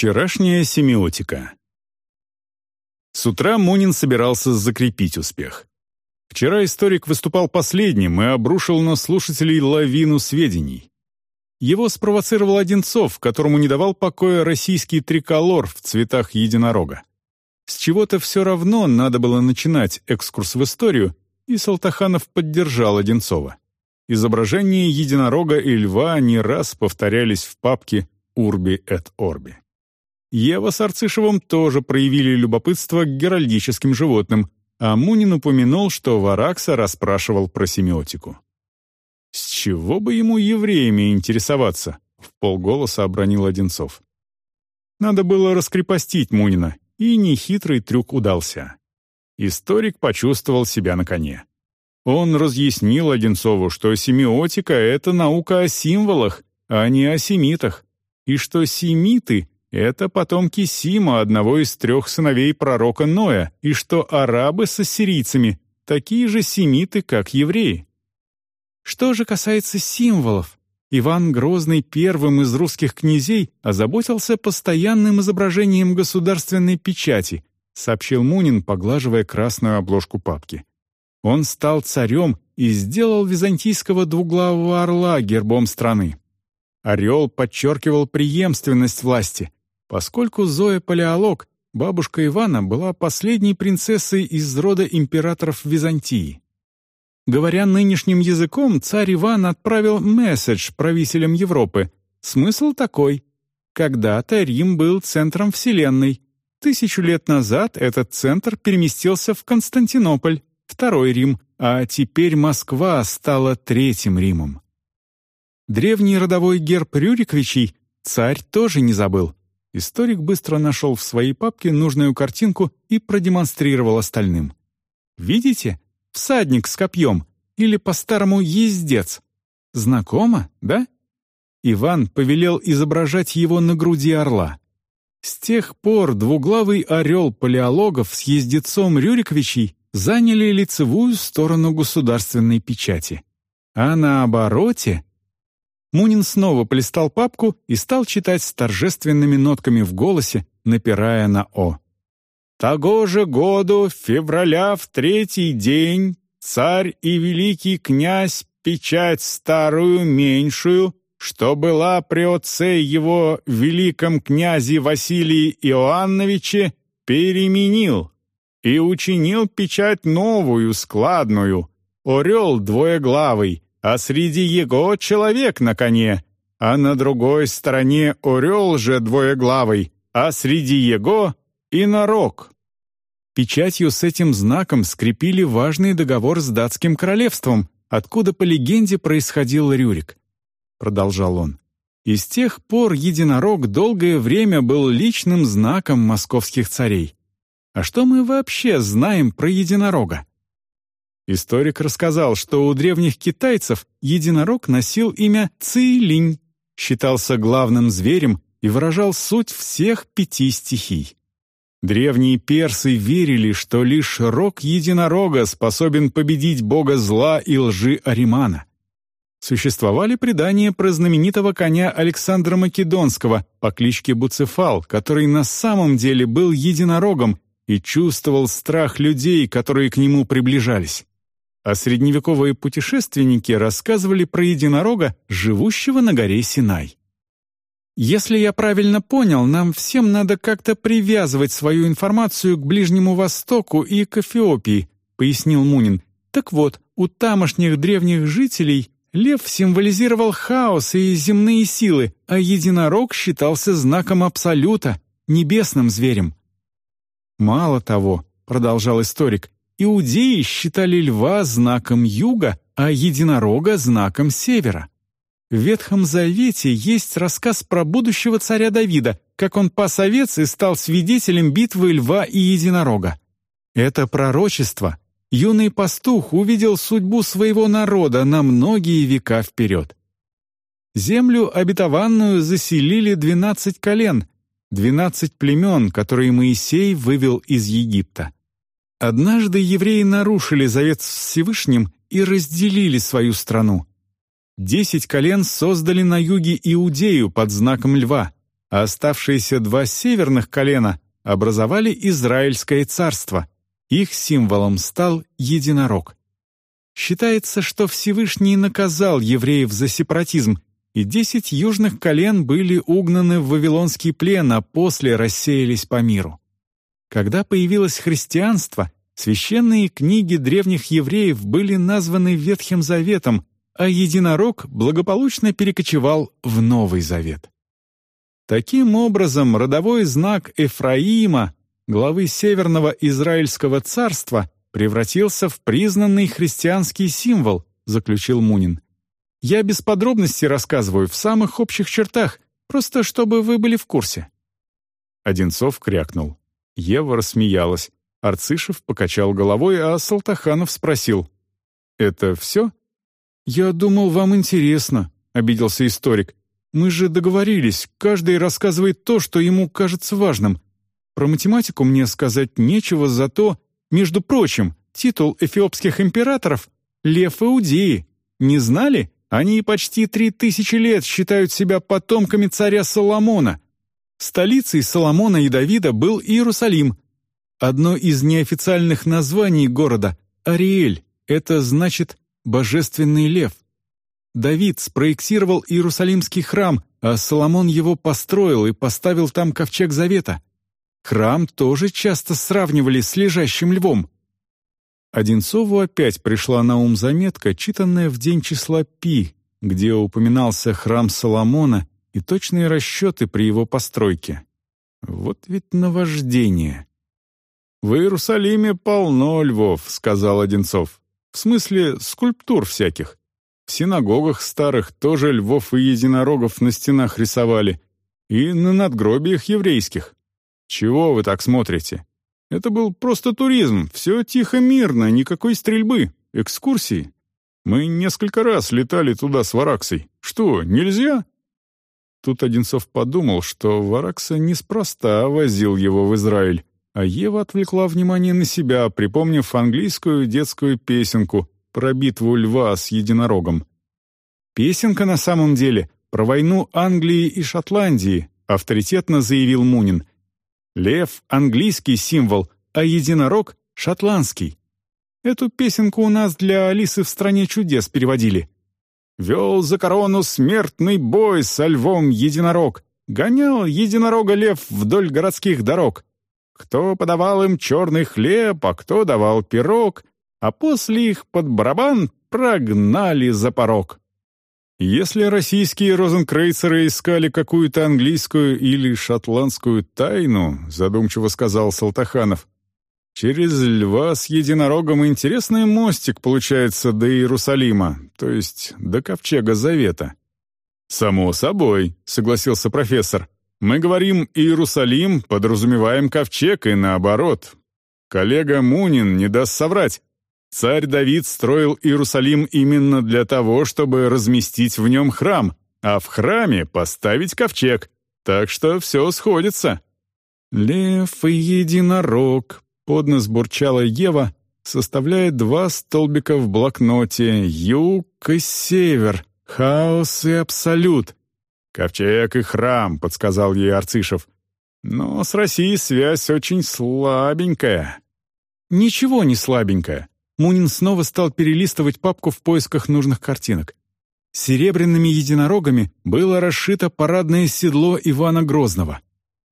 Вчерашняя семиотика. С утра Мунин собирался закрепить успех. Вчера историк выступал последним и обрушил на слушателей лавину сведений. Его спровоцировал Одинцов, которому не давал покоя российский триколор в цветах единорога. С чего-то все равно надо было начинать экскурс в историю, и Салтаханов поддержал Одинцова. Изображения единорога и льва не раз повторялись в папке «Урби эт Орби». Ева с Арцишевым тоже проявили любопытство к геральдическим животным, а Мунин упомянул, что Варакса расспрашивал про семиотику. «С чего бы ему евреями интересоваться?» — в полголоса обронил Одинцов. Надо было раскрепостить Мунина, и нехитрый трюк удался. Историк почувствовал себя на коне. Он разъяснил Одинцову, что семиотика — это наука о символах, а не о семитах, и что семиты это потомки Сима, одного из трех сыновей пророка Ноя, и что арабы с ассирийцами — такие же семиты, как евреи. Что же касается символов, Иван Грозный первым из русских князей озаботился постоянным изображением государственной печати, сообщил Мунин, поглаживая красную обложку папки. Он стал царем и сделал византийского двуглавого орла гербом страны. Орел подчеркивал преемственность власти, Поскольку Зоя Палеолог, бабушка Ивана, была последней принцессой из рода императоров Византии. Говоря нынешним языком, царь Иван отправил месседж правителям Европы. Смысл такой. Когда-то Рим был центром Вселенной. Тысячу лет назад этот центр переместился в Константинополь, второй Рим, а теперь Москва стала третьим Римом. Древний родовой герб Рюриковичей царь тоже не забыл. Историк быстро нашел в своей папке нужную картинку и продемонстрировал остальным. «Видите? Всадник с копьем, или по-старому ездец. Знакомо, да?» Иван повелел изображать его на груди орла. С тех пор двуглавый орел палеологов с ездецом Рюриковичей заняли лицевую сторону государственной печати. А на обороте Мунин снова полистал папку и стал читать с торжественными нотками в голосе, напирая на «О». «Того же году, февраля в третий день, царь и великий князь печать старую меньшую, что была при отце его великом князе Василии Иоанновиче, переменил и учинил печать новую, складную, орел двоеглавый, а среди его человек на коне, а на другой стороне орел же двоеглавый, а среди его и нарок. Печатью с этим знаком скрепили важный договор с датским королевством, откуда по легенде происходил Рюрик. Продолжал он. И с тех пор единорог долгое время был личным знаком московских царей. А что мы вообще знаем про единорога? Историк рассказал, что у древних китайцев единорог носил имя Цилинь, считался главным зверем и выражал суть всех пяти стихий. Древние персы верили, что лишь рог единорога способен победить бога зла и лжи Аримана. Существовали предания про знаменитого коня Александра Македонского по кличке Буцефал, который на самом деле был единорогом и чувствовал страх людей, которые к нему приближались а средневековые путешественники рассказывали про единорога, живущего на горе Синай. Если я правильно понял, нам всем надо как-то привязывать свою информацию к Ближнему Востоку и к Эфиопии, пояснил Мунин. Так вот, у тамошних древних жителей лев символизировал хаос и земные силы, а единорог считался знаком абсолюта, небесным зверем. Мало того, продолжал историк, Иудеи считали льва знаком юга, а единорога знаком севера. В Ветхом Завете есть рассказ про будущего царя Давида, как он пас овец и стал свидетелем битвы льва и единорога. Это пророчество. Юный пастух увидел судьбу своего народа на многие века вперед. Землю обетованную заселили двенадцать колен, двенадцать племен, которые Моисей вывел из Египта. Однажды евреи нарушили завет с Всевышним и разделили свою страну. Десять колен создали на юге Иудею под знаком льва, а оставшиеся два северных колена образовали Израильское царство. Их символом стал единорог. Считается, что Всевышний наказал евреев за сепаратизм, и десять южных колен были угнаны в Вавилонский плен, а после рассеялись по миру. Когда появилось христианство, священные книги древних евреев были названы Ветхим Заветом, а единорог благополучно перекочевал в Новый Завет. Таким образом, родовой знак Эфраима, главы Северного Израильского царства, превратился в признанный христианский символ, заключил Мунин. Я без подробностей рассказываю в самых общих чертах, просто чтобы вы были в курсе». Одинцов крякнул. Ева рассмеялась. Арцишев покачал головой, а Салтаханов спросил. «Это все?» «Я думал, вам интересно», — обиделся историк. «Мы же договорились, каждый рассказывает то, что ему кажется важным. Про математику мне сказать нечего, зато, между прочим, титул эфиопских императоров — Лев Иудеи. Не знали? Они почти три тысячи лет считают себя потомками царя Соломона. Столицей Соломона и Давида был Иерусалим. Одно из неофициальных названий города — Ариэль. Это значит «божественный лев». Давид спроектировал Иерусалимский храм, а Соломон его построил и поставил там ковчег завета. Храм тоже часто сравнивали с лежащим львом. Одинцову опять пришла на ум заметка, читанная в день числа Пи, где упоминался храм Соломона и точные расчеты при его постройке. Вот ведь наваждение. «В Иерусалиме полно львов», — сказал Одинцов. «В смысле, скульптур всяких. В синагогах старых тоже львов и единорогов на стенах рисовали. И на надгробиях еврейских. Чего вы так смотрите? Это был просто туризм, все тихо-мирно, никакой стрельбы, экскурсии. Мы несколько раз летали туда с Вараксой. Что, нельзя?» Тут Одинцов подумал, что Варакса неспроста возил его в Израиль, а Ева отвлекла внимание на себя, припомнив английскую детскую песенку про битву льва с единорогом. Песенка на самом деле про войну Англии и Шотландии, авторитетно заявил Мунин. Лев — английский символ, а единорог — шотландский. Эту песенку у нас для Алисы в «Стране чудес» переводили. «Вел за корону смертный бой со львом единорог, гонял единорога лев вдоль городских дорог. Кто подавал им черный хлеб, а кто давал пирог, а после их под барабан прогнали за порог». Если российские розенкрейцеры искали какую-то английскую или шотландскую тайну, задумчиво сказал Салтаханов, через льва с единорогом интересный мостик получается до Иерусалима, то есть до Ковчега Завета. «Само собой», — согласился профессор. «Мы говорим Иерусалим, подразумеваем ковчег и наоборот. Коллега Мунин не даст соврать. Царь Давид строил Иерусалим именно для того, чтобы разместить в нем храм, а в храме поставить ковчег. Так что все сходится. «Лев и единорог», — поднос бурчала Ева, составляя два столбика в блокноте «Юг и север», «Хаос и абсолют». «Ковчег и храм», — подсказал ей Арцишев. «Но с Россией связь очень слабенькая». «Ничего не слабенькая. Мунин снова стал перелистывать папку в поисках нужных картинок. Серебряными единорогами было расшито парадное седло Ивана Грозного.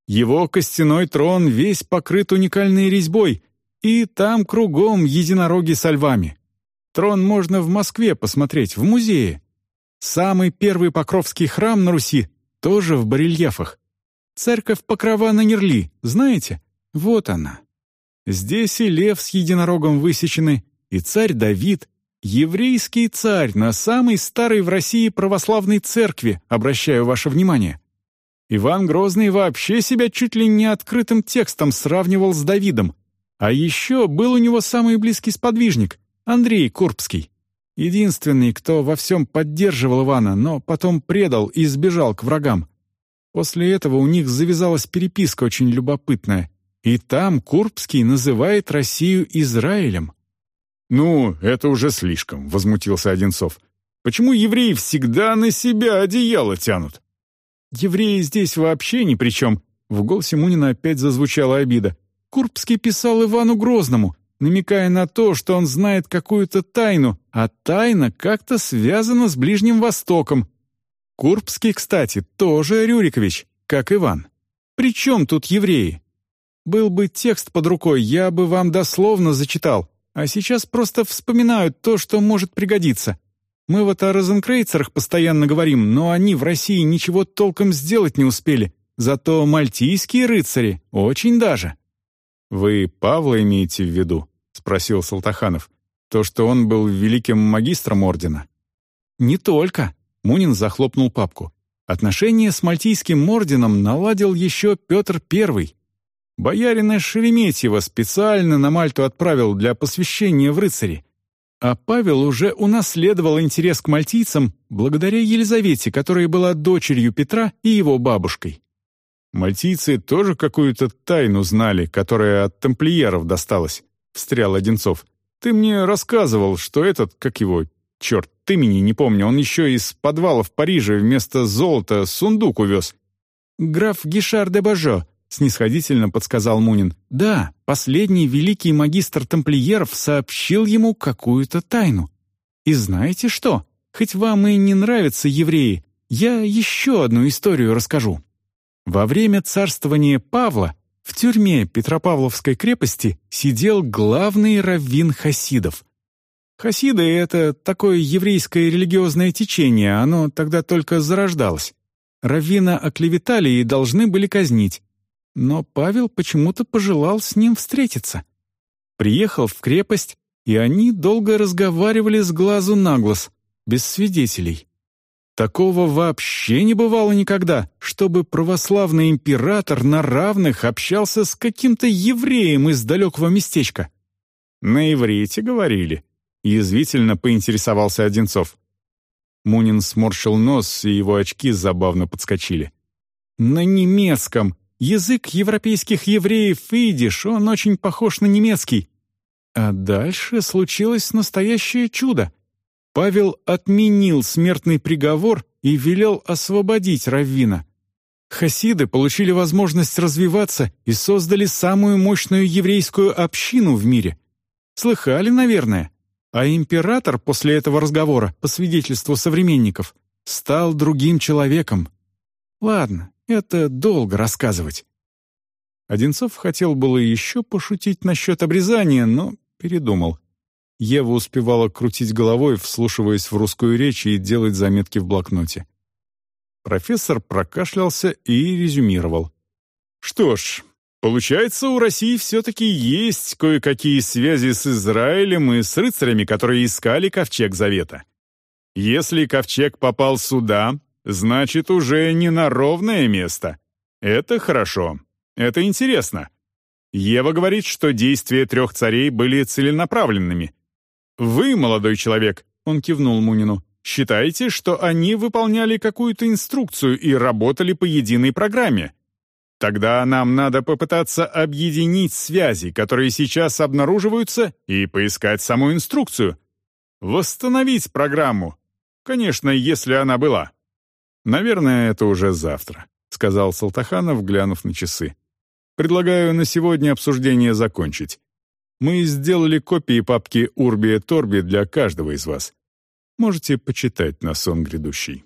Его костяной трон весь покрыт уникальной резьбой, и там кругом единороги со львами. Трон можно в Москве посмотреть, в музее. Самый первый Покровский храм на Руси тоже в барельефах. Церковь Покрова на Нерли, знаете? Вот она. Здесь и лев с единорогом высечены, и царь Давид, еврейский царь на самой старой в России православной церкви, обращаю ваше внимание. Иван Грозный вообще себя чуть ли не открытым текстом сравнивал с Давидом. А еще был у него самый близкий сподвижник — Андрей Курбский. Единственный, кто во всем поддерживал Ивана, но потом предал и сбежал к врагам. После этого у них завязалась переписка очень любопытная. И там Курбский называет Россию Израилем. «Ну, это уже слишком», — возмутился Одинцов. «Почему евреи всегда на себя одеяло тянут?» Евреи здесь вообще ни при чем. В голосе Мунина опять зазвучала обида. Курбский писал Ивану Грозному, намекая на то, что он знает какую-то тайну, а тайна как-то связана с Ближним Востоком. Курбский, кстати, тоже Рюрикович, как Иван. При чем тут евреи? Был бы текст под рукой, я бы вам дословно зачитал, а сейчас просто вспоминаю то, что может пригодиться. Мы вот о розенкрейцерах постоянно говорим, но они в России ничего толком сделать не успели. Зато мальтийские рыцари очень даже. «Вы Павла имеете в виду?» — спросил Салтаханов. «То, что он был великим магистром ордена?» «Не только», — Мунин захлопнул папку. «Отношения с мальтийским орденом наладил еще Петр Первый. Боярина Шереметьева специально на Мальту отправил для посвящения в рыцари. А Павел уже унаследовал интерес к мальтийцам благодаря Елизавете, которая была дочерью Петра и его бабушкой. «Мальтийцы тоже какую-то тайну знали, которая от тамплиеров досталась», — встрял Одинцов. «Ты мне рассказывал, что этот, как его, черт, имени не помню, он еще из подвала в Париже вместо золота сундук увез». «Граф Гишар де Бажо», — снисходительно подсказал Мунин. «Да, последний великий магистр тамплиеров сообщил ему какую-то тайну. И знаете что? Хоть вам и не нравятся евреи, я еще одну историю расскажу». Во время царствования Павла в тюрьме Петропавловской крепости сидел главный раввин хасидов. Хасиды — это такое еврейское религиозное течение, оно тогда только зарождалось. Раввина оклеветали и должны были казнить. Но Павел почему-то пожелал с ним встретиться. Приехал в крепость, и они долго разговаривали с глазу на глаз, без свидетелей. Такого вообще не бывало никогда, чтобы православный император на равных общался с каким-то евреем из далекого местечка. «На иврите говорили», — язвительно поинтересовался Одинцов. Мунин сморщил нос, и его очки забавно подскочили. «На немецком. Язык европейских евреев идиш, он очень похож на немецкий». А дальше случилось настоящее чудо. Павел отменил смертный приговор и велел освободить Раввина. Хасиды получили возможность развиваться и создали самую мощную еврейскую общину в мире. Слыхали, наверное? А император после этого разговора, по свидетельству современников, стал другим человеком. Ладно, это долго рассказывать. Одинцов хотел было еще пошутить насчет обрезания, но передумал. Ева успевала крутить головой, вслушиваясь в русскую речь и делать заметки в блокноте. Профессор прокашлялся и резюмировал. «Что ж, получается, у России все-таки есть кое-какие связи с Израилем и с рыцарями, которые искали Ковчег Завета. Если Ковчег попал сюда, значит, уже не на ровное место. Это хорошо. Это интересно. Ева говорит, что действия трех царей были целенаправленными, «Вы, молодой человек», — он кивнул Мунину, «считаете, что они выполняли какую-то инструкцию и работали по единой программе. Тогда нам надо попытаться объединить связи, которые сейчас обнаруживаются, и поискать саму инструкцию. Восстановить программу. Конечно, если она была». «Наверное, это уже завтра», — сказал Салтаханов, глянув на часы. «Предлагаю на сегодня обсуждение закончить. Мы сделали копии папки Урбия Торби для каждого из вас. Можете почитать на сон грядущий.